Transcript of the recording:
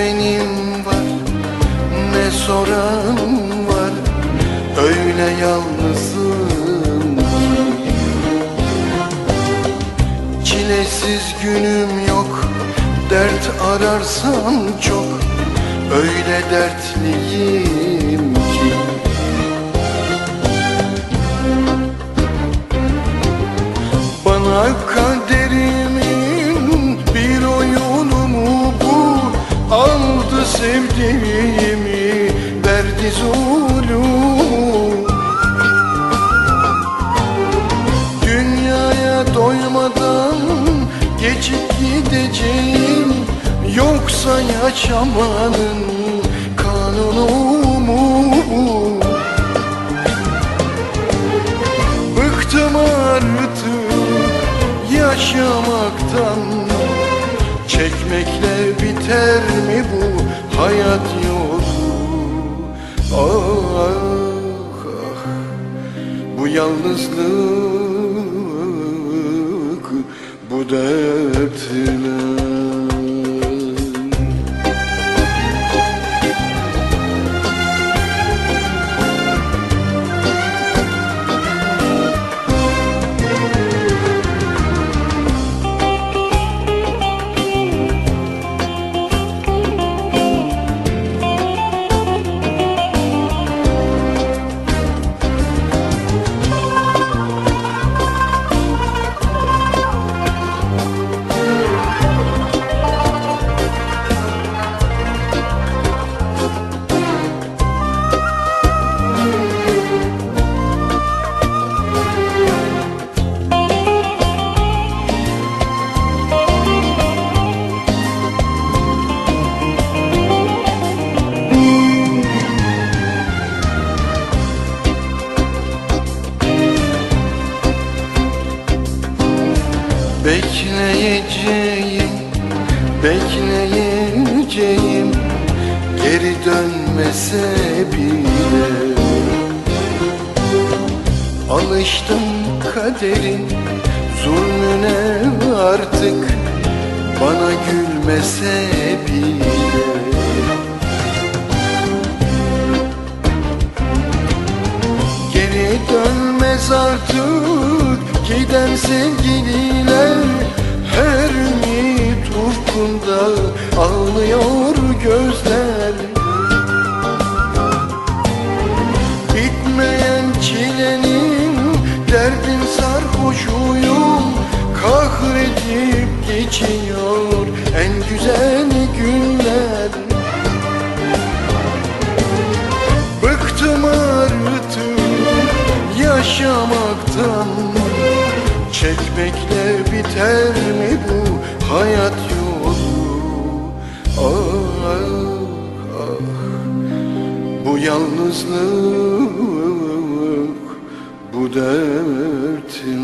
sevenim var. Ne soran var Öyle yalnızım. Çilesiz günüm yok Dert ararsan çok. Öyle dertliyim ki. Bana kader sevdiğimi verdi zulüm. Dünyaya doymadan geçip gideceğim Yoksa yaşamanın kanunu mu? Bıktım artık yaşamaktan. Çekmekle biter mi bu hayat yolu. Ah ah. Bu yalnızlık bu dertler Bekleyeceğim, bekleyeceğim. Geri dönmese bile. Alıştım kaderin zulmüne artık. Bana gülmese bile. Geri dönmez artık giden sevgililer Her ümit ufkunda ağlıyor gözler. Bitmeyen çilenin derdin sarhoşuyum Kahredip geçiyor en güzel Çekmekle biter mi bu hayat yolu? Ah ah bu yalnızlık bu dertler